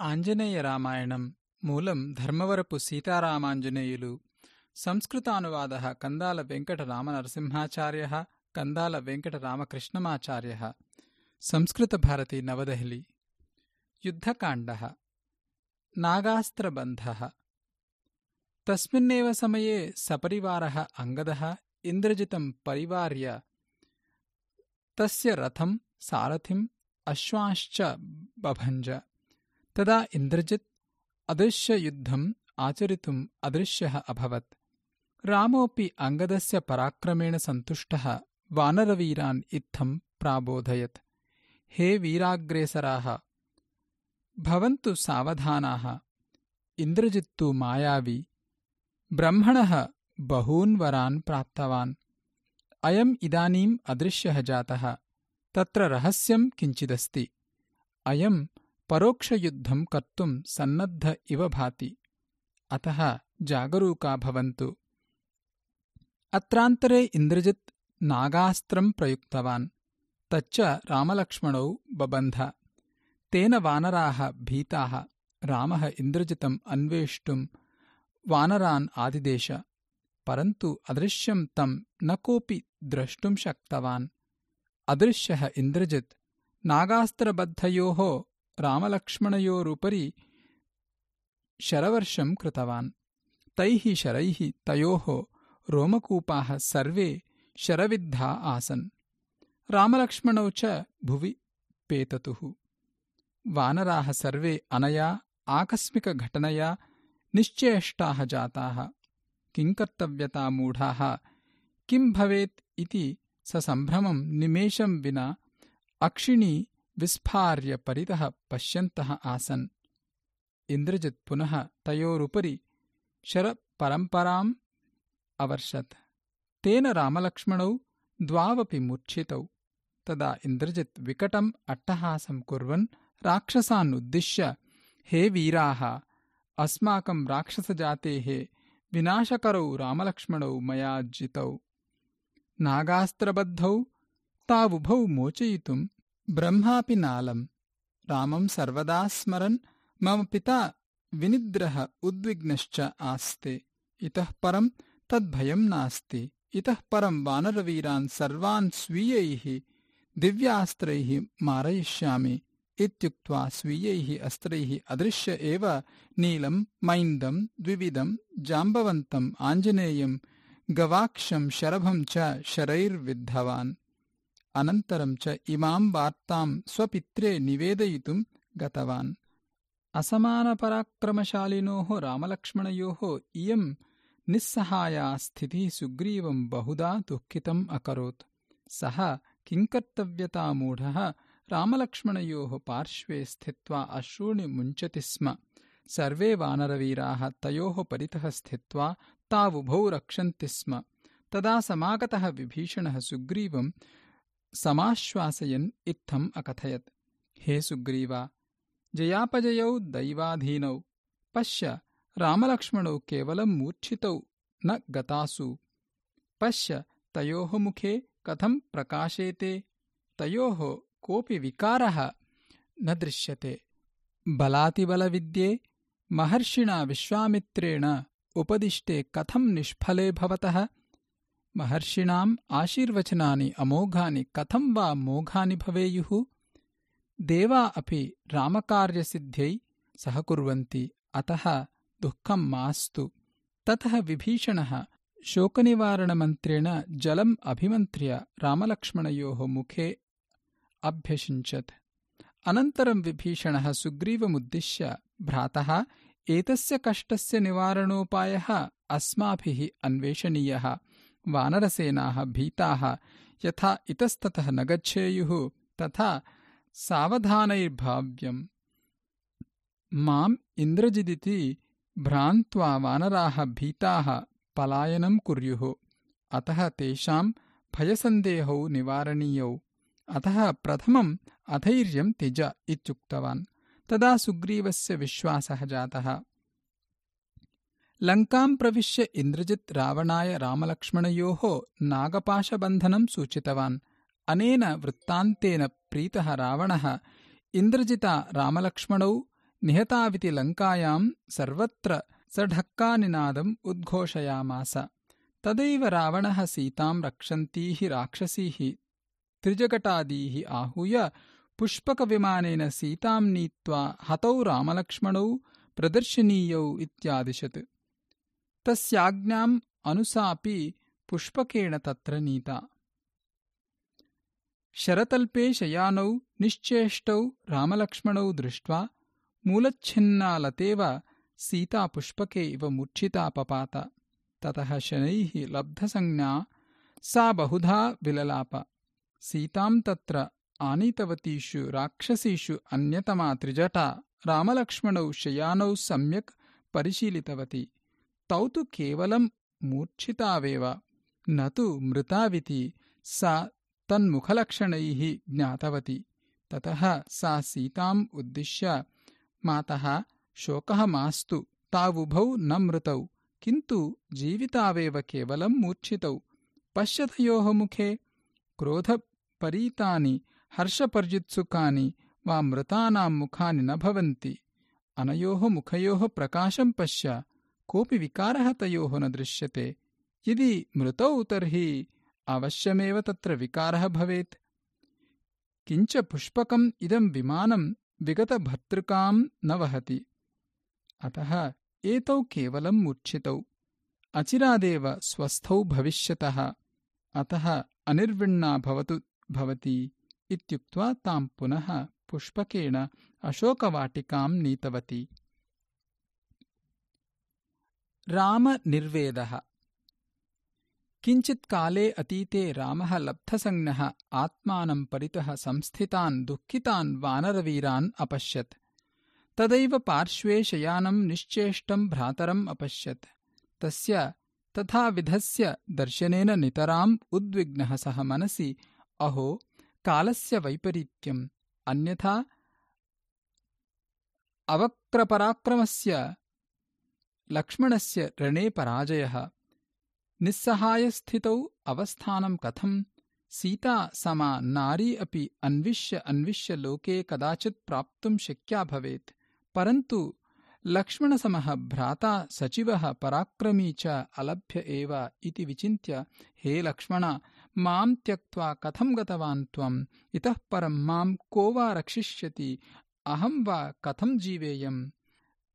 ఆంజనేయ రామాయణం మూలం ధర్మవరపు సీతారామాంజనేయులు. సంస్కృతానువాద కందాల వెంకట రామనరసింహాచార్య కందాల వెంకట రామకృష్ణమాచార్య. సంస్కృతభారతి నవదెహలి. యుద్ధకాండ. నాగాస్త్రబంధ. తస్మిన్నేవ సమయే సపరివార అంగద ఇంద్రజితం పరివార్య. తస్య రథం సారథిం అశ్వాంశ్చ బభంజ. तदा इन्द्रजित् अदृश्ययुद्धम् आचरितुम् अदृश्यः अभवत्। रामोऽपि अङ्गदस्य पराक्रमेण सन्तुष्टः वानरवीरान् इत्थम् प्राबोधयत्। हे वीराग्रेसराः भवन्तु सावधानाः। इन्द्रजित्तु मायावी ब्रह्मणः बहून् वरान् प्राप्तवान्। अयम् इदानीम् अदृश्यः जातः तत्र रहस्यम् किञ्चिदस्ति। अयम् परोक्षयुद्धम् कर्तुम् सन्नद्ध इव भाति। अतः जागरूका भवन्तु। अत्रान्तरे इन्द्रजित् नागास्त्रम् प्रयुक्तवान्। तच्च रामलक्ष्मणौ बबन्ध। तेन वानराः भीताः। रामः इन्द्रजितम् अन्वेष्टुम् वानरान् आदिदेश। परन्तु अदृश्यम् तम् न कोऽपि द्रष्टुम् शक्तवान्। अदृश्यः इन्द्रजित् नागास्त्रबद्धयोः रामलक्ष्मणयोरुपरि शरवर्षम् कृतवान्। तैः शरैः तयोः रोमकूपाः सर्वे शरविद्धा आसन्। रामलक्ष्मणौ च भुवि पेततुः। वानराः सर्वे अनया आकस्मिकघटनया निश्चेष्टाः जाताः। किङ्कर्तव्यतामूढाः किम् भवेत् इति ससम्भ्रमम् निमेषम् विना अक्षिणी विस्फार्य परितः पश्यन्तः आसन्। इन्द्रजित् पुनः तयोरुपरि शरपरम्पराम् अवर्षत्। तेन रामलक्ष्मणौ द्वावपि मूर्च्छितौ। तदा इन्द्रजित् विकटम् अट्टहासम् कुर्वन् राक्षसान् उद्दिश्य हे वीराः अस्माकम् राक्षसजातेः विनाशकरौ रामलक्ष्मणौ मया जितौ। नागास्त्रबद्धौ तावुभौ मोचयितुम् ब्रह्मापि नालम्। रामम् सर्वदा स्मरन् मम पिता विनिद्रः उद्विग्नश्च आस्ते। इतः परम् तद्भयम् नास्ति। इतः परम् वानरवीरान् सर्वान् स्वीयैः दिव्यास्त्रैः मारयिष्यामि। इत्युक्त्वा स्वीयैः अस्त्रैः अदृश्य एव नीलम् मैन्दम् द्विविधम् जाम्बवन्तम् आञ्जनेयम् गवाक्षम् शरभम् च शरैर्विद्धवान् अनन्तरम् च इमाम् वार्ताम् स्वपित्रे निवेदयितुम् गतवान्। असमानपराक्रमशालिनोः रामलक्ष्मणयोः इयम् निस्सहाया स्थितिः सुग्रीवम् बहुधा दुःखितम् अकरोत्। सः किङ्कर्तव्यतामूढः रामलक्ष्मणयोः पार्श्वे स्थित्वा अश्रूणि मुञ्चति स्म। सर्वे वानरवीराः तयोः परितः स्थित्वा तावुभौ रक्षन्ति स्म। तदा समागतः विभीषणः सुग्रीवम् समाश्वासयन् इत्थम् अकथयत्। हे सुग्रीवा जयापजयौ दैवाधीनौ पश्य रामलक्ष्मणौ केवलम् मूर्च्छितौ न गतासु। पश्य तयोः मुखे कथम् प्रकाशेते तयोः कोऽपि विकारः न दृश्यते। बलातिबलविद्ये महर्षिणा विश्वामित्रेण उपदिष्टे कथम् निष्फले भवतः महर्षिणाम् आशीर्वचनानि अमोघानि कथम् वा मोघानि भवेयुः? देवा अपि रामकार्यसिद्ध्यै सहकुर्वन्ति अतः दुःखम् मास्तु। ततः विभीषणः शोकनिवारणमन्त्रेण जलम् अभिमन्त्र्य रामलक्ष्मणयोः मुखे अभ्यषिञ्चत्। अनन्तरम् विभीषणः सुग्रीवमुद्दिश्य भ्रातः एतस्य कष्टस्य निवारणोपायः अस्माभिः अन्वेषणीयः वानरसेनाः भीताः। यथा इतस्ततः न गच्छेयुः तथा सावधानैर्भाव्यम्। माम् इन्द्रजिदिति भ्रान्त्वा वानराः भीताः पलायनम् कुर्युः। अतः तेषाम् भयसन्देहौ निवारणीयौ। अतः प्रथमम् अधैर्यम् त्यज इत्युक्तवान्। तदा सुग्रीवस्य विश्वासः जातः लङ्काम् प्रविश्य इन्द्रजित् रावणाय रामलक्ष्मणयोः नागपाशबन्धनम् सूचितवान्। अनेन वृत्तान्तेन प्रीतः रावणः इन्द्रजिता रामलक्ष्मणौ निहताविति लङ्कायाम् सर्वत्र सढक्कानिनादम् उद्घोषयामास। तदैव रावणः सीताम् रक्षन्तीः राक्षसीः त्रिजगटादीः आहूय पुष्पकविमानेन सीताम् नीत्वा हतौ रामलक्ष्मणौ प्रदर्शनीयौ इत्यादिशत् तस्याज्ञाम् अनुसापि पुष्पकेण तत्र नीता। शरतल्पे शयानौ निश्चेष्टौ रामलक्ष्मणौ दृष्ट्वा मूलच्छिन्नालतेव सीता पुष्पके इव मूर्च्छिता पपात। ततः शनैः लब्धसंज्ञा सा बहुधा विललाप। सीताम् तत्र आनीतवतीषु राक्षसीषु अन्यतमा त्रिजटा रामलक्ष्मणौ शयानौ सम्यक् परिशीलितवती तौ तु केवलम् मूर्च्छितावेव। न तु मृताविति सा तन्मुखलक्षणैः ज्ञातवती। ततः सा सीताम् उद्दिश्य मातः शोकः मास्तु। तावुभौ न मृतौ। किन्तु जीवितावेव केवलम् मूर्च्छितौ। पश्यतयोः मुखे क्रोधपरीतानि हर्षपर्युत्सुकानि वा मृतानाम् मुखानि न भवन्ति। अनयोः मुखयोः प्रकाशम् पश्य कोऽपि विकारः तयोः न दृश्यते। यदि मृतौ तर्हि अवश्यमेव तत्र विकारः भवेत्। किञ्च पुष्पकम् इदम् विमानम् विगतभर्तृकाम् न वहति। अतः एतौ केवलम् मूर्च्छितौ अचिरादेव स्वस्थौ भविष्यतः। अतः अनिर्विण्णा भवतु भवति इत्युक्त्वा ताम् पुनः पुष्पकेण अशोकवाटिकाम् नीतवती रामनिर्वेदः। किञ्चित्काले अतीते रामः लब्धसंज्ञः आत्मानम् परितः संस्थितान् दुःखितान् वानरवीरान् अपश्यत्। तदैव पार्श्वे शयानम् निश्चेष्टम् भ्रातरम् अपश्यत्। तस्य तथाविधस्य दर्शनेन नितराम् उद्विग्नः सः मनसि अहो कालस्य वैपरीत्यम्। अन्यथा अवक्रपराक्रमस्य लक्ष्मणस्य रणे पराजयः। निस्सहायस्थितौ अवस्थानं कथम्? सीता समा नारी अपि अन्विष्य अन्विष्य लोके कदाचित् प्राप्तुम् शक्या भवेत्। परन्तु लक्ष्मणसमः भ्राता सचिवः पराक्रमी च अलभ्य एव इति विचिन्त्य हे लक्ष्मण माम् त्यक्त्वा कथम् गतवान् त्वम् इतः परम् माम् को वा रक्षिष्यति? अहम् वा कथम् जीवेयम्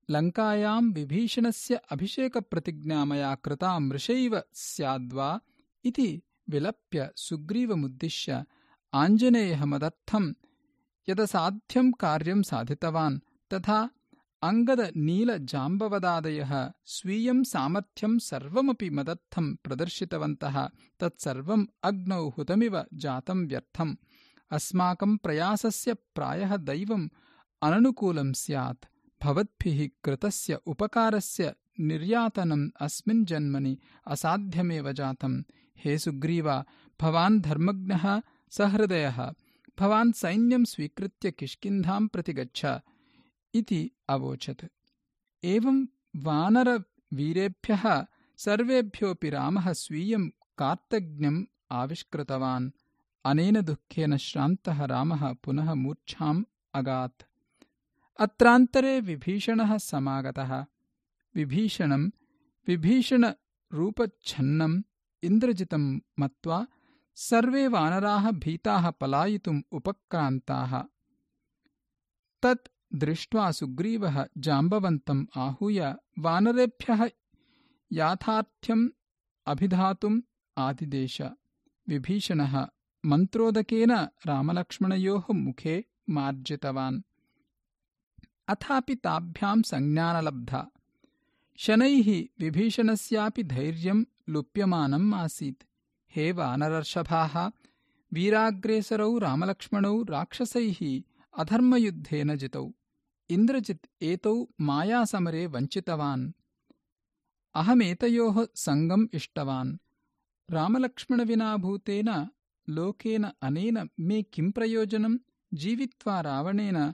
लङ्कायाम् विभीषणस्य अभिषेकप्रतिज्ञा मया कृता मृषैव स्याद्वा इति विलप्य सुग्रीवमुद्दिश्य आञ्जनेयः मदर्थम् यदसाध्यम् कार्यम् साधितवान् तथा अङ्गदनीलजाम्बवदादयः स्वीयम् सामर्थ्यम् सर्वमपि मदर्थम् प्रदर्शितवन्तः तत्सर्वम् अग्नौ हुतमिव जातम् व्यर्थम्। अस्माकम् प्रयासस्य प्रायः दैवम् अननुकूलम् स्यात् भवद्भिः कृतस्य उपकारस्य निर्यातनम् अस्मिन् जन्मनि असाध्यमेव जातम्। हे सुग्रीव भवान् धर्मज्ञः सहृदयः भवान् सैन्यम् स्वीकृत्य किष्किन्धाम् प्रति गच्छ इति अवोचत्। एवम् वानरवीरेभ्यः सर्वेभ्योऽपि रामः स्वीयम् कार्तज्ञम् आविष्कृतवान्। अनेन दुःखेन श्रान्तः रामः पुनः मूर्च्छाम् अगात् अत्रान्तरे विभीषणः समागतः। विभीषणम् विभीषणरूपच्छन्नम् इन्द्रजितम् मत्वा सर्वे वानराः भीताः पलायितुम् उपक्रान्ताः। तत् दृष्ट्वा सुग्रीवः जाम्बवन्तम् आहूय वानरेभ्यः याथार्थ्यम् अभिधातुम् आदिदेश। विभीषणः मन्त्रोदकेन रामलक्ष्मणयोः मुखे मार्जितवान् अथापि ताभ्याम् संज्ञानलब्धा। शनैः विभीषणस्यापि धैर्यम् लुप्यमानम् आसीत्। हे वानरर्षभाः वीराग्रेसरौ रामलक्ष्मणौ राक्षसैः अधर्मयुद्धेन जितौ। इन्द्रजित् एतौ मायासमरे वञ्चितवान्। अहमेतयोः सङ्गम् इष्टवान्। रामलक्ष्मणविनाभूतेन लोकेन अनेन मे किम् प्रयोजनम् जीवित्वा रावणेन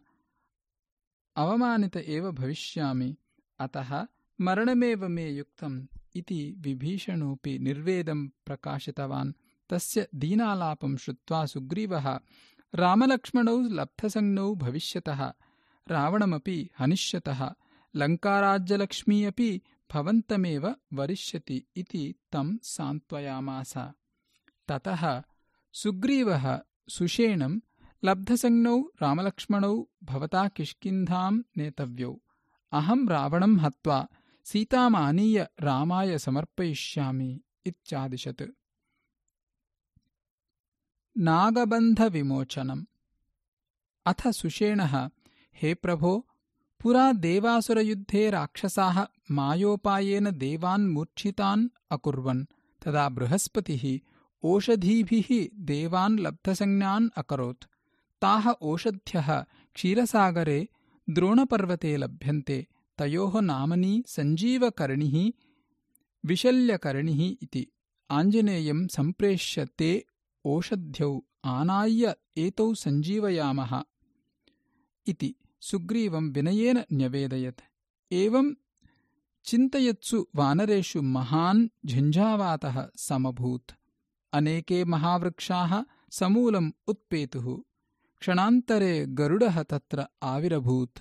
अवमानित एव भविष्यामि। अतः मरणमेव मे युक्तम् इति विभीषणोऽपि निर्वेदम् प्रकाशितवान्। तस्य दीनालापम् श्रुत्वा सुग्रीवः रामलक्ष्मणौ लब्धसंज्ञौ भविष्यतः। रावणमपि हनिष्यतः। लङ्काराज्यलक्ष्मी अपि भवन्तमेव वरिष्यति इति तं सान्त्वयामास। ततः सुग्रीवः सुषेणं लब्धसंज्ञौ रामलक्ष्मणौ भवता किष्किन्धां नेतव्यौ। अहं रावणं हत्वा सीतामानीय रामाय समर्पयिष्यामि इत्यादिशत्। नागबन्धविमोचनम्। अथ सुषेणः हे प्रभो पुरा देवासुरयुद्धे राक्षसाः मायोपायेन देवान् मूर्छितान् अकुर्वन् तदा बृहस्पतिः ओषधीभिः देवान् लब्धसंज्ञान् अकरोत् ताः ओषध्यः क्षीरसागरे द्रोणपर्वते लभ्यन्ते। तयोः नामनी सञ्जीवकर्णिः विशल्यकर्णिः इति। आञ्जनेयं सम्प्रेष्य ते ओषध्यौ आनाय्य एतौ सञ्जीवयामः इति सुग्रीवं विनयेन न्यवेदयत्। एवं चिन्तयत्सु वानरेषु महान् झञ्झावातः समभूत्। अनेके महावृक्षाः समूलम् उत्पेतुः क्षणान्तरे गरुडः तत्र आविरभूत्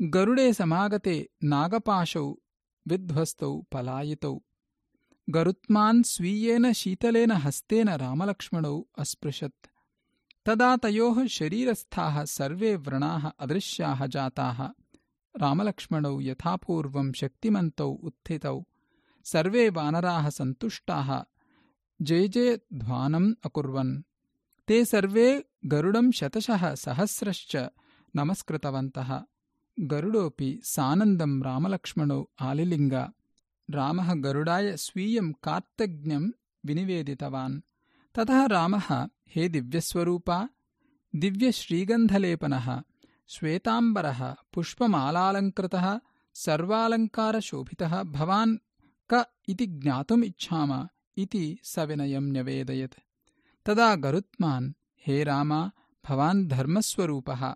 गरुडे समागते नागपाशौ विध्वस्तौ पलायितौ गरुत्मान् स्वीयेन शीतलेन हस्तेन रामलक्ष्मणौ अस्पृशत् तदा तयोः शरीरस्थाः सर्वे व्रणाः अदृश्याः जाताः रामलक्ष्मणौ यथापूर्वं शक्तिमन्तौ उत्थितौ सर्वे वानराः सन्तुष्टाः जय जयध्वानम् अकुर्वन् ते सर्वे गरुडं शतशः सहस्रश्च नमस्कृतवन्तः। गरुडोऽपि सानन्दं रामलक्ष्मणौ आलिलिङ्ग। रामः गरुडाय स्वीयं कार्तज्ञं विनिवेदितवान्। ततः रामः हे दिव्यस्वरूपा दिव्यश्रीगन्धलेपनः श्वेताम्बरः पुष्पमालालङ्कृतः सर्वालङ्कारशोभितः भवान् क इति ज्ञातुमिच्छाम इति सविनयं न्यवेदयत् तदा गरुत्मान् हे राम भवान् धर्मस्वरूपः।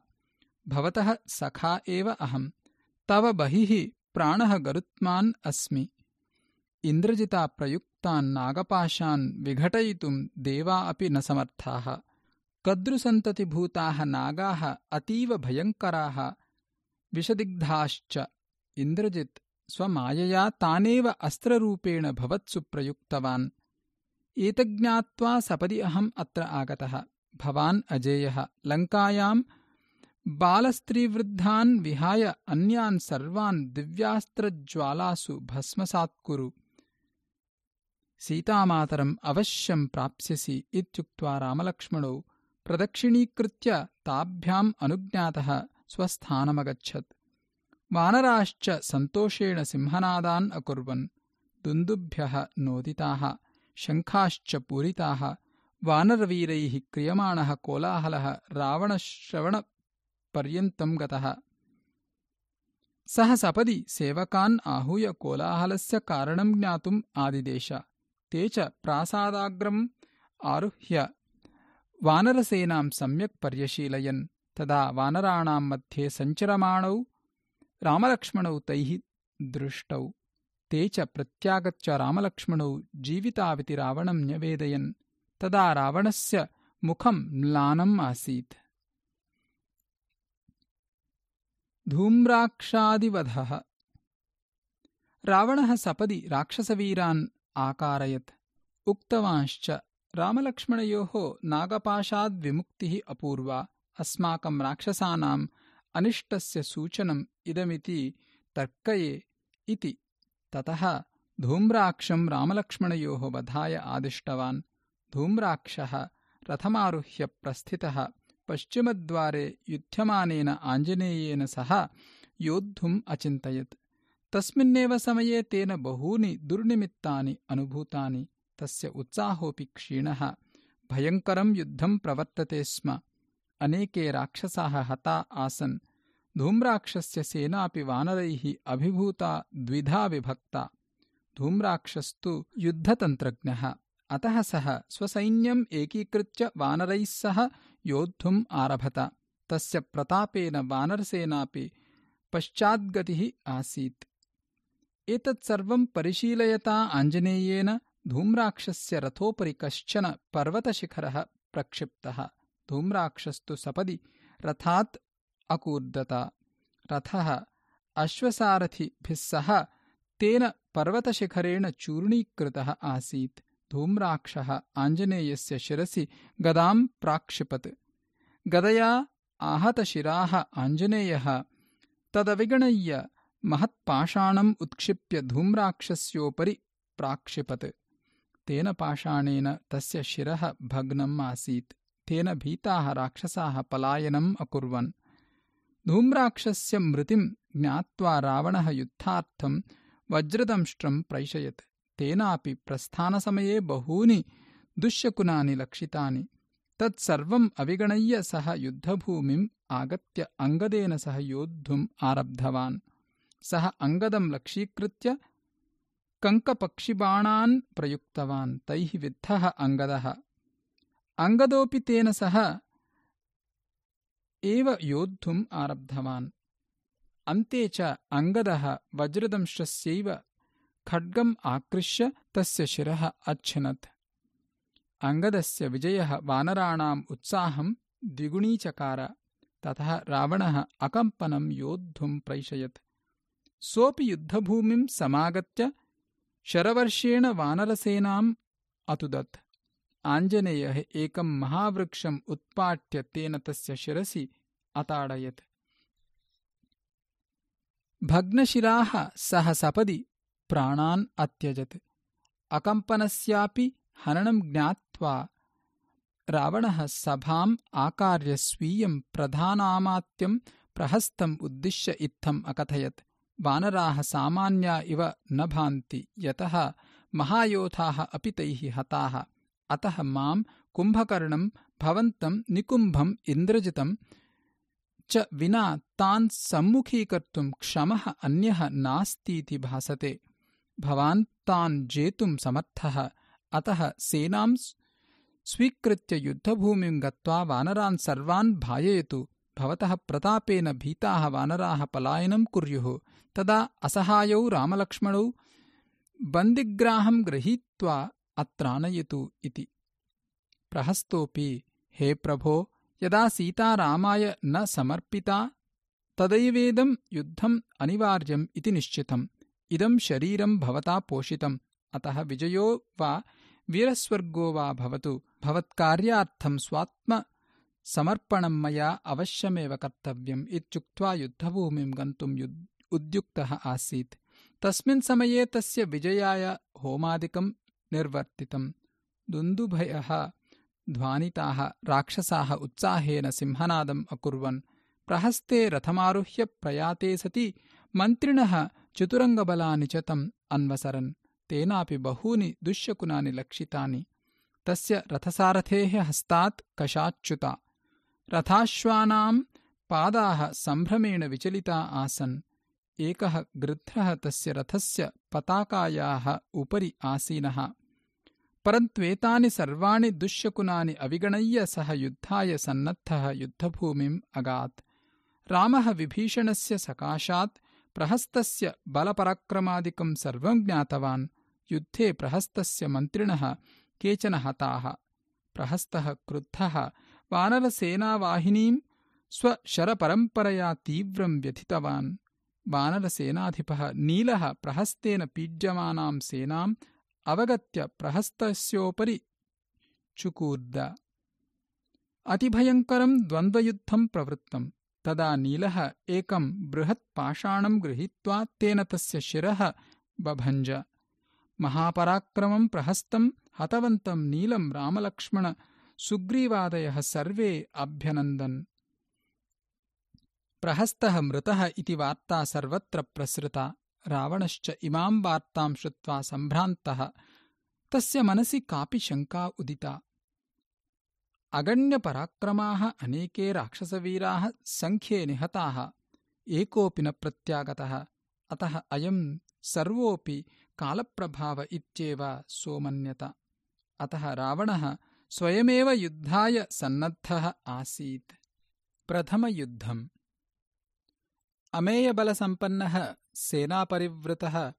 भवतः सखा एव अहम्। तव बहिः प्राणः गरुत्मान् अस्मि। इन्द्रजिता प्रयुक्तान् नागपाशान् विघटयितुम् देवा अपि न समर्थाः। कद्रुसन्ततिभूताः नागाः अतीव भयङ्कराः। विषदिग्धाश्च इन्द्रजित् स्वमायया तानेव अस्त्ररूपेण भवत्सु प्रयुक्तवान् एतज्ज्ञात्वा सपदि अहम् अत्र आगतः। भवान् अजेयः। लङ्कायाम् बालस्त्रीवृद्धान् विहाय अन्यान् सर्वान् दिव्यास्त्रज्वालासु भस्मसात्कुरु सीतामातरम् अवश्यम् प्राप्स्यसि इत्युक्त्वा रामलक्ष्मणौ प्रदक्षिणीकृत्य ताभ्याम् अनुज्ञातः स्वस्थानमगच्छत्। वानराश्च सन्तोषेण सिंहनादान् अकुर्वन्। दुन्दुभ्यः नोदिताः शङ्खाश्च पूरिताः वानरवीरैः क्रियमाणः कोलाहलः रावणश्रवणपर्यन्तम् गतः। सः सपदि सेवकान् आहूय कोलाहलस्य कारणम् ज्ञातुम् आदिदेश। ते च प्रासादाग्रम् आरुह्य वानरसेनाम् सम्यक् पर्यशीलयन्। तदा वानराणाम् मध्ये सञ्चरमाणौ रामलक्ष्मणौ तैः दृष्टौ ते च प्रत्यागत्य रामलक्ष्मणौ जीविताविति रावणम् न्यवेदयन्। तदा रावणस्य मुखम् म्लानम् आसीत्। धूम्राक्षादिवधः। रावणः सपदि राक्षसवीरान् आकारयत्। उक्तवांश्च रामलक्ष्मणयोः नागपाशाद्विमुक्तिः अपूर्वा अस्माकम् राक्षसानाम् अनिष्टस्य सूचनम् इदमिति तर्कये इति ततः धूम्राक्षम् रामलक्ष्मणयोः वधाय आदिष्टवान्। धूम्राक्षः रथमारुह्य प्रस्थितः पश्चिमद्वारे युध्यमानेन आञ्जनेयेन सह योद्धुम् अचिन्तयत्। तस्मिन्नेव समये तेन बहूनि दुर्निमित्तानि अनुभूतानि तस्य उत्साहोऽपि क्षीणः। भयङ्करम् युद्धम् प्रवर्तते स्म। अनेके राक्षसाः हता आसन् धूम्राक्षस्य सेनापि वानरैः अभिभूता द्विधा विभक्ता। धूम्राक्षस्तु युद्धतन्त्रज्ञः। अतः सः स्वसैन्यम् एकीकृत्य वानरैः सह योद्धुम् आरभत। तस्य प्रतापेन वानरसेनापि पश्चाद्गतिः आसीत्। एतत्सर्वम् परिशीलयता आञ्जनेयेन धूम्राक्षस्य रथोपरि कश्चन पर्वतशिखरः प्रक्षिप्तः। धूम्राक्षस्तु सपदि रथात् अकूर्दत। रथः अश्वसारथिभिः सह तेन पर्वतशिखरेण चूर्णीकृतः आसीत्। धूम्राक्षः आञ्जनेयस्य शिरसि गदां प्राक्षिपत्। गदया आहतशिराः आञ्जनेयः तदविगणय्य महत्पाषाणम् उत्क्षिप्य धूम्राक्षस्योपरि प्राक्षिपत्। तेन पाषाणेन तस्य शिरः भग्नम् आसीत्। तेन भीताः राक्षसाः पलायनम् अकुर्वन् धूम्राक्षस्य मृतिम् ज्ञात्वा रावणः युद्धार्थम् वज्रदंष्ट्रम् प्रैषयत्। तेनापि प्रस्थानसमये बहूनि दुश्शकुनानि लक्षितानि। तत्सर्वम् अविगणय्य सः युद्धभूमिम् आगत्य अङ्गदेन सह योद्धुम् आरब्धवान्। सः अङ्गदम् लक्षीकृत्य कङ्कपक्षिबाणान् प्रयुक्तवान्। तैः विद्धः अङ्गदः। अङ्गदोऽपि तेन सह एव योद्धुम् आरब्धवान्। अन्ते च अङ्गदः वज्रदंशस्यैव खड्गम् आकृष्य तस्य शिरः अच्छिनत्। अङ्गदस्य विजयः वानराणाम् उत्साहम् द्विगुणीचकार ततः रावणः अकम्पनम् योद्धुम् प्रैषयत्। सोऽपि युद्धभूमिम् समागत्य शरवर्षेण वानरसेनाम् अतुदत् आञ्जनेयः एकम् महावृक्षम् उत्पाट्य तेन तस्य शिरसि अताडयत्। भग्नशिराः सह सपदि प्राणान् अत्यजत्। अकम्पनस्यापि हननम् ज्ञात्वा रावणः सभाम् आकार्य स्वीयम् प्रधानामात्यम् प्रहस्तम् उद्दिश्य इत्थम् अकथयत्। वानराः सामान्या इव न भान्ति यतः महायोधाः अपि तैः हताः अतः माम् कुम्भकर्णम् भवन्तम् निकुम्भम् इन्द्रजितम् च विना तान् सम्मुखीकर्तुम् क्षमः अन्यः नास्तीति भासते। भवान् तान् जेतुम् समर्थः। अतः सेनाम् स्वीकृत्य युद्धभूमिम् गत्वा वानरान् सर्वान् भाययतु। भवतः प्रतापेन भीताः वानराः पलायनम् कुर्युः। तदा असहायौ रामलक्ष्मणौ बन्दिग्राहम् गृहीत्वा अत्रानयतु इति। प्रहस्तोऽपि हे प्रभो यदा सीता रामाय न समर्पिता तदैवेदम् युद्धम् अनिवार्यम् इति निश्चितम्। इदम् शरीरम् भवता पोषितम्। अतः विजयो वा वीरस्वर्गो वा भवतु। भवत्कार्यार्थम् स्वात्मसमर्पणम् मया अवश्यमेव कर्तव्यम् इत्युक्त्वा युद्धभूमिम् गन्तुम् उद्युक्तः आसीत्। तस्मिन् समये तस्य विजयाय होमादिकम् निर्वर्तितम्। दुन्दुभयः ध्वानिताः राक्षसाः उत्साहेन सिंहनादम् अकुर्वन्। प्रहस्ते रथमारुह्य प्रयाते सति मन्त्रिणः चतुरङ्गबलानि च तम् अन्वसरन्। तेनापि बहूनि दुष्यकुनानि लक्षितानि। तस्य रथसारथेः हस्तात् कशाच्युता रथाश्वानाम् पादाः सम्भ्रमेण विचलिता आसन्। एकः गृध्रः तस्य रथस्य पताकायाः उपरि आसीनः परन्त्वेतानि सर्वाणि दुष्यकुनानि अविगणय्य सः युद्धाय सन्नद्धः युद्धभूमिम् अगात्। रामः विभीषणस्य सकाशात् प्रहस्तस्य बलपराक्रमादिकम् सर्वम् ज्ञातवान्। युद्धे प्रहस्तस्य मन्त्रिणः केचन हताः। प्रहस्तः क्रुद्धः। वानरसेनावाहिनीम् स्वशरपरम्परया तीव्रम् व्यथितवान्। वानरसेनाधिपः नीलः प्रहस्तेन पीड्यमानाम् सेनाम् अवगत्य प्रहस्तस्योपरि चुकूर्द। अतिभयङ्करम् द्वन्द्वयुद्धम् प्रवृत्तम् तदा नीलः एकम् बृहत्पाषाणम् गृहीत्वा तेन तस्य शिरः बभञ्ज। महापराक्रमम् प्रहस्तम् हतवन्तम् नीलम् रामलक्ष्मण सुग्रीवादयः सर्वे अभ्यनन्दन्। प्रहस्तः मृतः इति वार्ता सर्वत्र प्रसृता रावणश्च इमाम् वार्ताम् श्रुत्वा सम्भ्रान्तः तस्य मनसि कापि शङ्का उदिता। अगण्यपराक्रमाः अनेके राक्षसवीराः सङ्ख्ये निहताः एकोऽपि न प्रत्यागतः अतः अयम् सर्वोऽपि कालप्रभाव इत्येव सोमन्यत। अतः रावणः स्वयमेव युद्धाय सन्नद्धः आसीत्। प्रथमयुद्धम् अमेयबलसम्पन्नः सेनापरिवृतः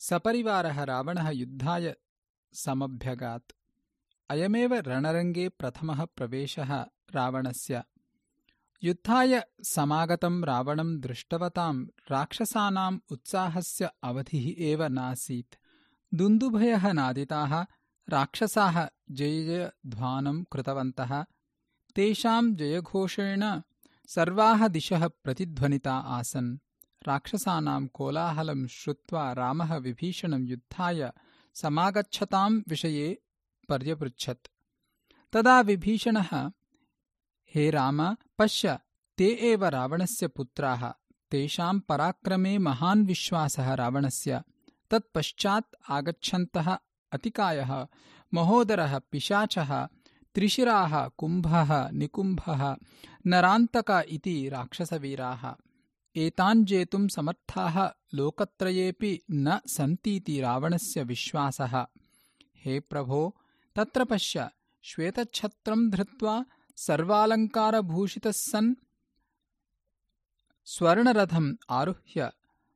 सपरिवारः रावणः युद्धाय समभ्यगात्। अयमेव रणरङ्गे प्रथमः प्रवेशः रावणस्य। युद्धाय समागतं रावणं दृष्टवतां राक्षसानाम् उत्साहस्य अवधिः एव नासीत्। दुन्दुभयः नादिताः राक्षसाः जयध्वानं कृतवन्तः। तेषां जयघोषेण सर्वाः दिशः प्रतिध्वनिता आसन्। राक्षसानां कोलाहलं श्रुत्वा रामः विभीषणं युद्धाय समागच्छतां विषये पर्यपृच्छत्। तदा विभीषणः हे राम पश्य ते एव रावणस्य पुत्राः। तेषां पराक्रमे महान् विश्वासः रावणस्य। तत्पश्चात् आगच्छन्तः अतिकायः। महोदरः पिशाचः त्रिशिराः कुम्भः निकुम्भः नरान्तक इति राक्षसवीराः। एतान् जेतुं समर्थाः लोकत्रयेऽपि न सन्तीति रावणस्य विश्वासः। हे प्रभो तत्र पश्य श्वेतच्छत्रं धृत्वा सर्वालङ्कारभूषितः सन् स्वर्णरथम् आरुह्य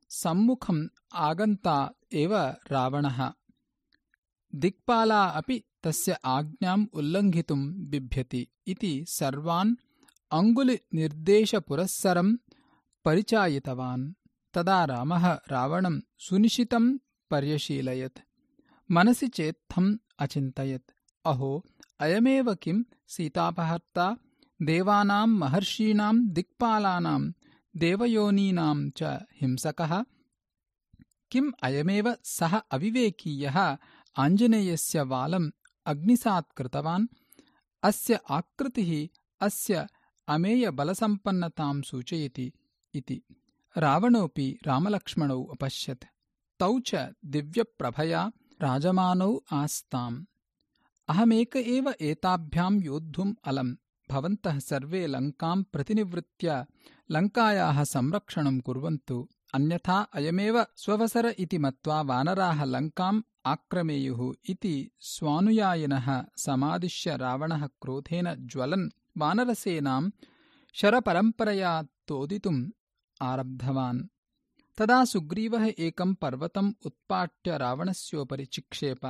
सम्मुखम् आगन्ता एव रावणः। दिक्पाला अपि तस्य आज्ञाम् उल्लङ्घितुम् बिभ्यति इति सर्वान् अङ्गुलिनिर्देशपुरःसरम् परिचायितवान्। तदा रामः रावणम् सुनिशितम् पर्यशीलयत्। मनसि चेत्थम् अचिन्तयत्। अहो अयमेव किम् सीतापहर्ता? देवानाम् महर्षीणाम् दिक्पालानाम् देवयोनीनाम् च हिंसकः? किम् अयमेव सः अविवेकीयः? आञ्जनेयस्य वालम् अग्निसात् कृतवान्। अस्य आकृतिः अस्य अमेयबलसम्पन्नताम् सूचयति इति। रावणोऽपि रामलक्ष्मणौ अपश्यत्। तौ च दिव्यप्रभया राजमानौ आस्ताम्। अहमेक एव एताभ्याम् योद्धुम् अलम्। भवन्तः सर्वे लङ्काम् प्रतिनिवृत्य लङ्कायाः संरक्षणम् कुर्वन्तु। अन्यथा अयमेव स्ववसर इति मत्वा वानराः लङ्काम् आक्रमेयुः इति स्वानुयायिनः समादिश्य रावणः क्रोधेन ज्वलन् वानरसेनाम् शरपरम्परया तोदितुम् आरब्धवान्। तदा सुग्रीवः एकम् पर्वतम् उत्पाट्य रावणस्योपरि चिक्षेप।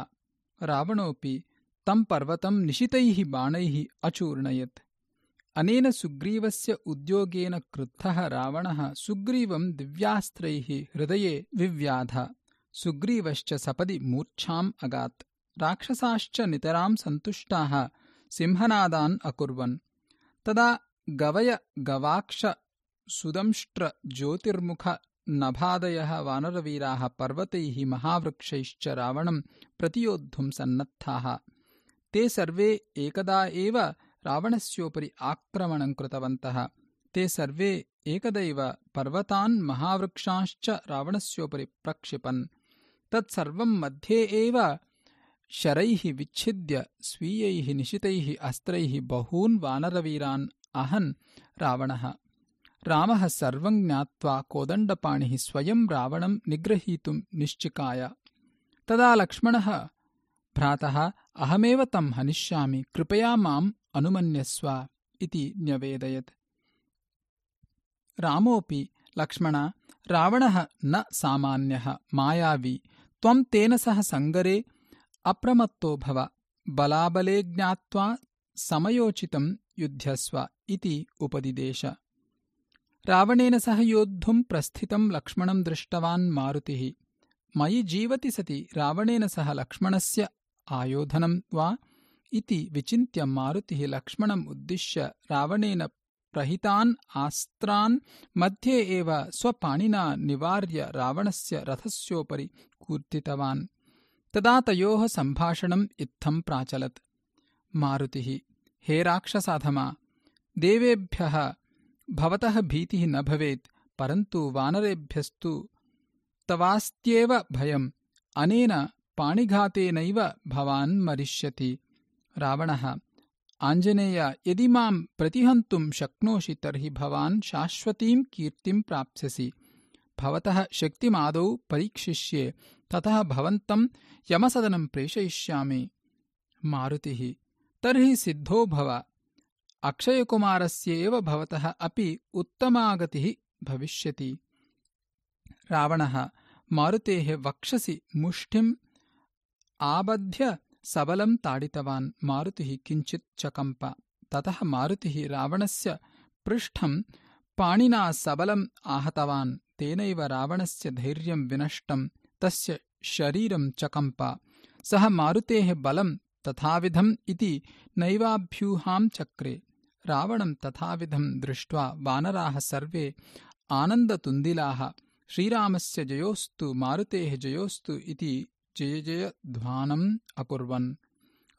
रावणोऽपि तम् पर्वतम् निशितैः बाणैः अचूर्णयत्। अनेन सुग्रीवस्य उद्योगेन क्रुद्धः रावणः सुग्रीवम् दिव्यास्त्रैः हृदये विव्याध सुग्रीवश्च सपदि मूर्च्छाम् अगात्। राक्षसाश्च नितराम् सन्तुष्टाः सिंहनादान् अकुर्वन्। तदा गवय गवाक्ष सुदंष्ट्र ज्योतिर्मुख नभादयः वानरवीराः पर्वतैः महावृक्षैश्च रावणम् प्रतियोद्धुम् सन्नद्धाः। ते सर्वे एकदा एव रावणस्योपरि आक्रमणम् कृतवन्तः। ते सर्वे एकदैव पर्वतान् महावृक्षांश्च रावणस्योपरि प्रक्षिपन् तत्सर्वम् मध्ये एव शरैः विच्छिद्य स्वीयैः निशितैः अस्त्रैः बहून् वानरवीरान् अहन् रावणः। रामः सर्वम् ज्ञात्वा कोदण्डपाणिः स्वयम् रावणम् निग्रहीतुम् निश्चिकाय। तदा लक्ष्मणः भ्रातः अहमेव तम् हनिष्यामि कृपया माम् अनुमन्यस्व इति न्यवेदयत्। रामोऽपि लक्ष्मण रावणः न सामान्यः मायावी त्वम् तेन सह सङ्गरे अप्रमत्तो भव। बलाबले ज्ञात्वा समयोचितम् युध्यस्व इति उपदिदेश। रावणेन सह योद्धुम् प्रस्थितम् लक्ष्मणम् दृष्टवान् मारुतिः। मयि जीवति सति रावणेन सह लक्ष्मणस्य आयोधनं वा? इति विचिन्त्य मारुतिः लक्ष्मणम् उद्दिश्य रावणेन प्रहितान् आस्त्रान् मध्ये एव स्वपाणिना निवार्य रावणस्य रथस्योपरि कूर्तितवान्। तदा तयोः सम्भाषणम् इत्थम् प्राचलत्। मारुतिः हे राक्षसाधमा देवेभ्यः भवतः भीतिः न भवेत् परन्तु वानरेभ्यस्तु। तवास्त्येव भयम् अनेन पाणिघातेनैव भवान् मरिष्यति। रावणः आञ्जनेय यदि माम् प्रतिहन्तुम् शक्नोषि तर्हि भवान् शाश्वतीम् कीर्तिम् प्राप्स्यसि। भवतः शक्तिमादौ परीक्षिष्ये ततः भवन्तम् यमसदनम् प्रेषयिष्यामि। मारुतिः तर्हि सिद्धो भव। अक्षयकुमारस्य एव भवतः अपि उत्तमागतिः भविष्यति। रावणः मारुतेः वक्षसि मुष्टिम् आबध्य सबलम् ताडितवान् मारुतिः किञ्चित् चकम्प। ततः मारुतिः रावणस्य पृष्ठम् पाणिना सबलम् आहतवान्। तेनैव रावणस्य धैर्यम् विनष्टम् तस्य शरीरम् चकम्प। सः मारुतेः बलम् तथाविधम् इति नैवाभ्यूहाम् चक्रे। रावणम् तथाविधम् दृष्ट्वा वानराः सर्वे आनन्दतुन्दिलाः। श्रीरामस्य जयोस्तु मारुतेः जयोस्तु इति जयजयध्वानम् अकुर्वन्।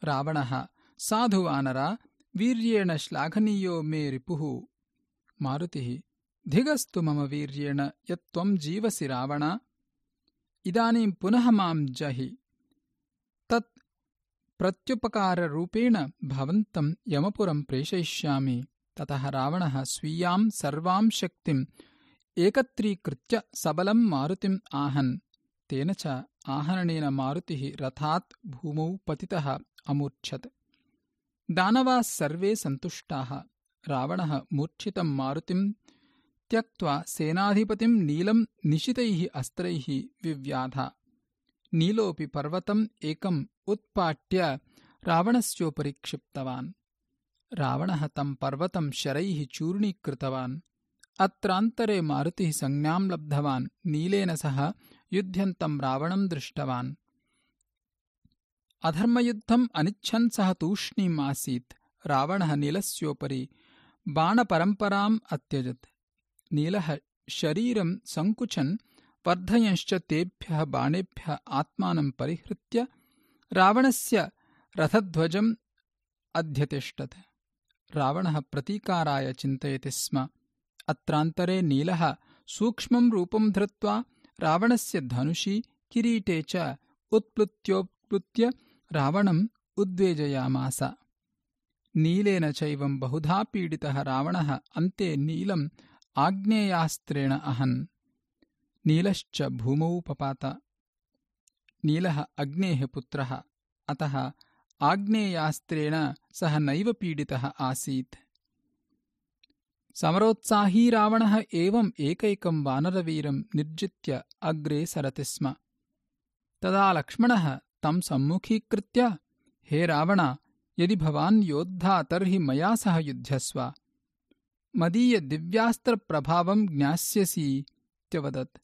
रावणः साधु वानरा वीर्येण श्लाघनीयो मे रिपुः। मारुतिः धिगस्तु मम वीर्येण यत्त्वम् जीवसि रावण। इदानीम् पुनः माम् जहि। तत् प्रत्युपकाररूपेण भवन्तम् यमपुरम् प्रेषयिष्यामि। ततः रावणः स्वीयाम् सर्वाम् शक्तिम् एकत्रीकृत्य सबलम् मारुतिम् आहन् तेन च आहरणेन मारुतिः रथात् भूमौ पतितः अमूर्च्छत्। दानवाः सर्वे सन्तुष्टाः। रावणः मूर्च्छितम् मारुतिम् त्यक्त्वा सेनाधिपतिम् नीलम् निशितैः अस्त्रैः विव्याध। नीलोऽपि पर्वतम् एकम् उत्पाट्य रावणस्योपरि क्षिप्तवान्। रावणः तम् पर्वतम् शरैः चूर्णीकृतवान्। अत्रान्तरे मारुतिः संज्ञाम् लब्धवान्। नीलेन सह युध्यन्तम् रावणम् दृष्टवान्। अधर्मयुद्धम् अनिच्छन् सः तूष्णीम् आसीत्। रावणः नीलस्योपरि बाणपरम्पराम् अत्यजत्। नीलः शरीरम् सङ्कुचन् वर्धयंश्च तेभ्यः बाणेभ्यः आत्मानम् परिहृत्य रावणस्य रथध्वजम् अध्यतिष्ठत्। रावणः प्रतीकाराय चिन्तयति स्म। अत्रान्तरे नीलः सूक्ष्मम् रूपम् धृत्वा रावणस्य धनुषि किरीटे च उत्प्लुत्योत्प्लुत्य रावणम् उद्वेजयामास। नीलेन चैवम् बहुधा पीडितः रावणः अन्ते नीलम् आग्नेयास्त्रेण अहन्। नीलश्च भूमौ पपात। नीलः अग्नेः पुत्रः। अतः आग्नेयास्त्रेण सः नैव पीडितः आसीत् समरोत्साही रावणः एवम् एकैकम् वानरवीरम् निर्जित्य अग्रे सरति स्म। तदा लक्ष्मणः तम् सम्मुखीकृत्य हे रावण यदि भवान् योद्धा तर्हि मया सह युध्यस्व मदीयदिव्यास्त्रप्रभावम् ज्ञास्यसीत्यवदत्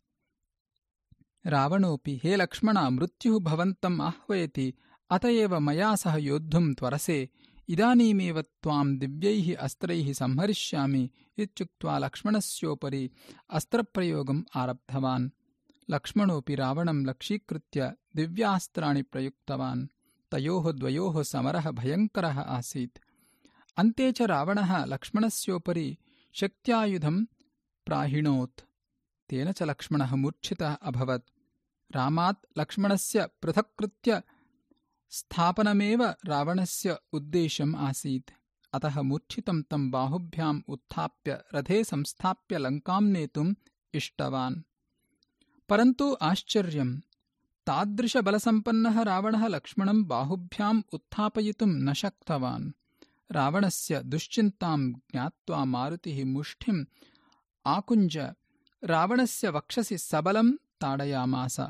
रावणोऽपि हे लक्ष्मण मृत्युः भवन्तम् आह्वयति। अत एव मया सह योद्धुम् त्वरसे इदानीमेव त्वाम् दिव्यैः अस्त्रैः संहरिष्यामि इत्युक्त्वा लक्ष्मणस्योपरि अस्त्रप्रयोगम् आरब्धवान्। लक्ष्मणोऽपि रावणम् लक्षीकृत्य दिव्यास्त्राणि प्रयुक्तवान्। तयोः द्वयोः समरः भयङ्करः आसीत्। अन्ते च रावणः लक्ष्मणस्योपरि शक्त्यायुधम् प्राहिणोत्। तेन च लक्ष्मणः मूर्च्छितः अभवत्। रामात् लक्ष्मणस्य पृथक्कृत्य स्थापनमेव रावणस्य उद्देश्यम् आसीत्। अतः मूर्च्छितम् तम् बाहुभ्याम् उत्थाप्य रथे संस्थाप्य लङ्काम् नेतुम् इष्टवान्। परन्तु आश्चर्यम् तादृशबलसम्पन्नः रावणः लक्ष्मणम् बाहुभ्याम् उत्थापयितुम् न शक्तवान्। रावणस्य दुश्चिन्ताम् ज्ञात्वा मारुतिः मुष्ठिम् आकुञ्ज रावणस्य वक्षसि सबलम् ताडयामास।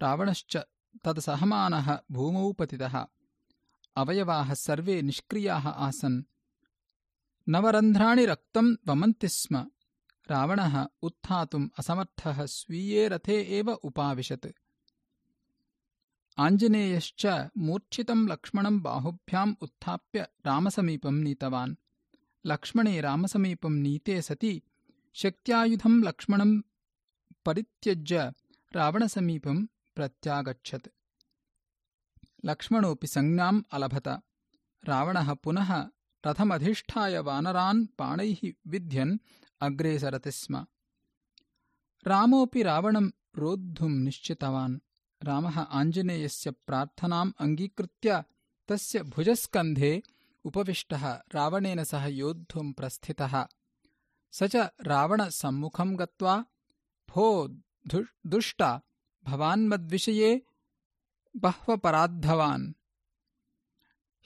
रावणश्च तदसहमानः भूमौ पतितः। अवयवाः सर्वे निष्क्रियाः आसन्। नवरन्ध्राणि रक्तम् वमन्ति स्म। रावणः उत्थातुम् असमर्थः स्वीये रथे एव उपाविशत्। आञ्जनेयश्च मूर्च्छितम् लक्ष्मणम् बाहुभ्याम् उत्थाप्य रामसमीपम् नीतवान्। लक्ष्मणे रामसमीपम् नीते सति शक्त्यायुधम् लक्ष्मणम् परित्यज्य रावणसमीपम् प्रत्यागच्छत्। लक्ष्मणोऽपि संज्ञाम् अलभत। रावणः पुनः रथमधिष्ठाय वानरान् पाणैः विध्यन् अग्रे सरति स्म। रामोऽपि रावणम् रोद्धुम् निश्चितवान्। रामः आञ्जनेयस्य प्रार्थनाम् अङ्गीकृत्य तस्य भुजस्कन्धे उपविष्टः रावणेन सह योद्धुम् प्रस्थितः। स च रावणसम्मुखम् गत्वा भो दुष्टा भवान्मद्विषये बह्वपराद्धवान्।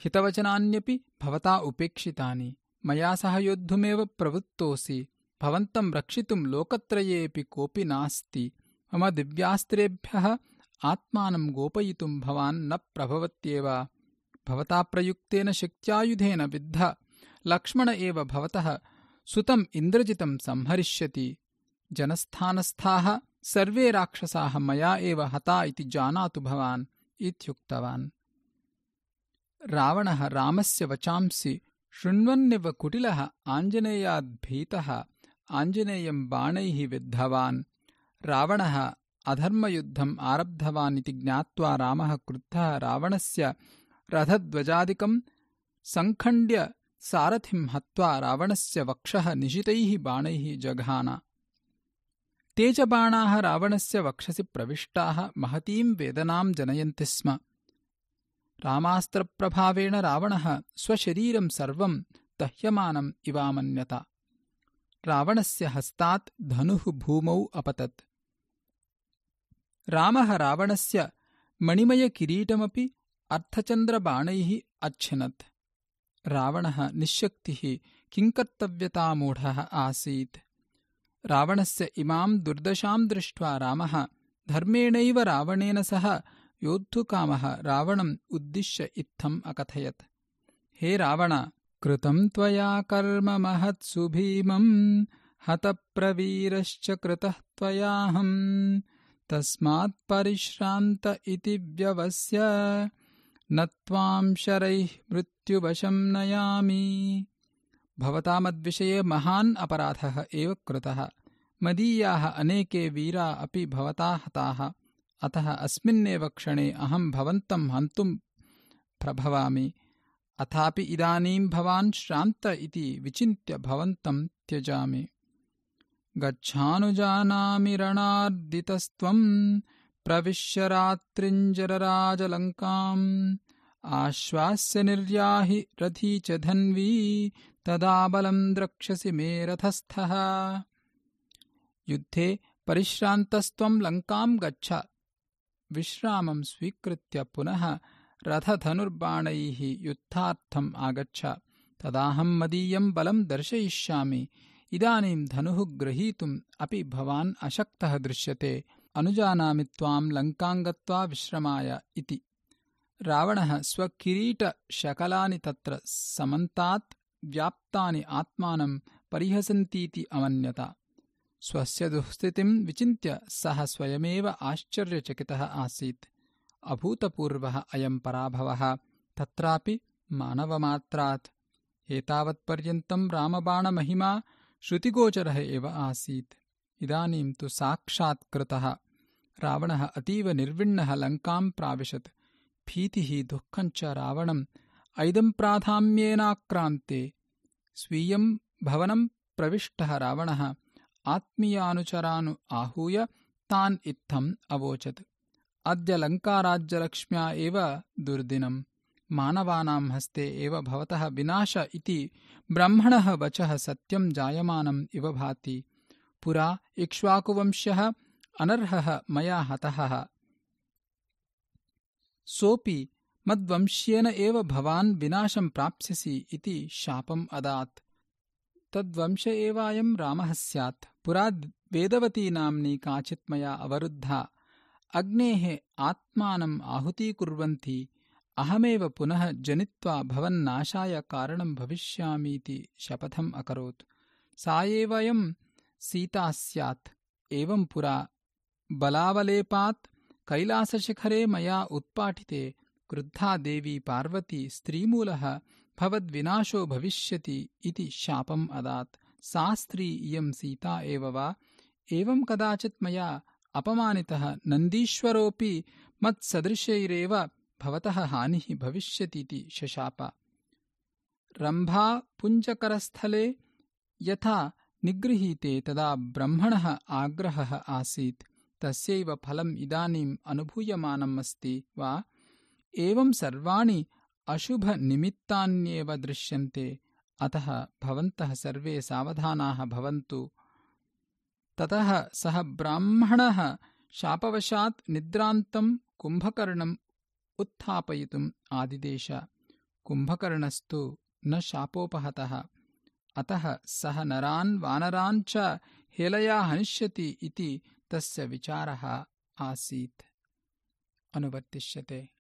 हितवचनान्यपि भवता उपेक्षितानि। मया सह योद्धुमेव प्रवृत्तोऽसि। भवन्तम् रक्षितुम् लोकत्रयेऽपि कोऽपि नास्ति। मम दिव्यास्त्रेभ्यः आत्मानम् गोपयितुम् भवान् न प्रभवत्येव। भवता प्रयुक्तेन शक्त्यायुधेन विद्ध। लक्ष्मण एव भवतः सुतम् इन्द्रजितं संहरिष्यति। जनस्थानस्थाः सर्वे राक्षसाः मया एव हता इति जानातु भवान् इत्युक्तवान्। रावणः रामस्य वचांसि शृण्वन्निव कुटिलः आञ्जनेयाद्भीतः आञ्जनेयम् बाणैः विद्धवान्। रावणः अधर्मयुद्धम् आरब्धवानिति ज्ञात्वा रामः क्रुद्धः रावणस्य रथध्वजादिकम् सङ्खण्ड्य सारथिम् हत्वा रावणस्य वक्षः निशितैः बाणैः जघान ते च बाणाः रावणस्य वक्षसि प्रविष्टाः महतीम् वेदनाम् जनयन्ति स्म। रामास्त्रप्रभावेण रावणः स्वशरीरम् सर्वम् दह्यमानम् इवामन्यत। रावणस्य हस्तात् धनुः भूमौ अपतत्। रामः रावणस्य मणिमयकिरीटमपि अर्थचन्द्रबाणैः अच्छिनत् रावणः निःशक्तिः किङ्कर्तव्यतामूढः आसीत् रावणस्य इमाम् दुर्दशाम् दृष्ट्वा रामः धर्मेणैव रावणेन सह योद्धुकामः रावणम् उद्दिश्य इत्थम् अकथयत्। हे रावण कृतम् त्वया कर्म महत्सु भीमम् हतप्रवीरश्च कृतः त्वयाहम् तस्मात्परिश्रान्त इति व्यवस्य न त्वाम् शरैः मृत्युवशम् नयामि भवतामद्विषये महान् अपराधः एव कृतः। मदीयाः अनेके वीरा अपि भवता हताः अतः अस्मिन्नेव क्षणे अहम् भवन्तम् हन्तुम् प्रभवामि। अथापि इदानीम् भवान् श्रान्त इति विचिन्त्य भवन्तम् त्यजामि। गच्छानुजानामि रणार्दितस्त्वम् प्रविश्य रात्रिञ्जरराजलङ्काम्। आश्वास्य निर्याहि रथी च धन्वी द्रक्ष्यसि मे रथस्थः। युद्धे परिश्रान्तस्त्वम् लङ्काम् गच्छ। विश्रामम् स्वीकृत्य पुनः रथधनुर्बाणैः युद्धार्थम् आगच्छ। तदाहम् मदीयम् बलम् दर्शयिष्यामि। इदानीम् धनुः ग्रहीतुम् अपि भवान् अशक्तः दृश्यते। अनुजानामि त्वाम् लङ्काङ्गत्वा विश्रमाय इति। रावणः स्वकिरीटशकलानि तत्र समन्तात् व्याप्तानि आत्मानम् परिहसन्तीति अमन्यत। स्वस्य दुःस्थितिम् विचिन्त्य सः स्वयमेव आश्चर्यचकितः आसीत्। अभूतपूर्वः अयम् पराभवः तत्रापि मानवमात्रात्। एतावत्पर्यन्तम् रामबाणमहिमा श्रुतिगोचरः एव आसीत्। इदानीम् तु साक्षात्कृतः रावणः अतीव निर्विण्णः लङ्काम् प्राविशत्। भीतिः दुःखञ्च रावणम् ऐदम्प्राधान्येनाक्रान्ते स्वीयम् भवनम् प्रविष्टः रावणः। आत्मीयानुचरानु आहूय तान् इत्थम् अवोचत्। अद्य लङ्काराज्यलक्ष्म्या एव दुर्दिनम् मानवानाम् हस्ते एव भवतः विनाश इति ब्रह्मणः वचः सत्यम् जायमानम् इव भाति। पुरा इक्ष्वाकुवंश्यः अनर्हः मया हतः। सोऽपि मद्वंश्येन एव भवान् विनाशम् प्राप्स्यसि इति शापम् अदात्। तद्वंश एवायम् रामः स्यात्। पुरा वेदवती नाम्नी काचित् मया अवरुद्धा। अग्नेः आत्मानम् आहुतीकुर्वन्ती। अहमेव पुनः जनित्वा भवन्नाशाय कारणम् भविष्यामीति शपथम् अकरोत्। सा एवयम् सीता स्यात्। एवम् पुरा बलावलेपात्। कैलासशिखरे मया उत्पाटिते क्रुद्धा देवी पार्वती स्त्रीमूलः भवद्विनाशो भविष्यति इति शापम् अदात्। सा स्त्री इयम् सीता एव वा? एवम् कदाचित् मया अपमानितः नन्दीश्वरोऽपि मत्सदृशैरेव भवतः हानिः भविष्यतीति शशाप। रम्भापुञ्जकरस्थले यथा निगृहीते तदा ब्रह्मणः आग्रहः आसीत्। तस्यैव फलम् इदानीम् अनुभूयमानम् अस्ति वा एवम् सर्वाणि अशुभनिमित्तान्येव दृश्यन्ते। अतः भवन्तः सर्वे सावधानाः भवन्तु। ततः सः ब्राह्मणः शापवशात् निद्रान्तम् कुम्भकर्णम् उत्थापयितुम् आदिदेश। कुम्भकर्णस्तु न शापोपहतः। अतः सः नरान् वानरान् च हेलया हनिष्यति इति तस्य विचारः आसीत्। अनुवर्तिष्यते